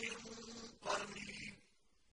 شَيْءٍ قَدِيرٌ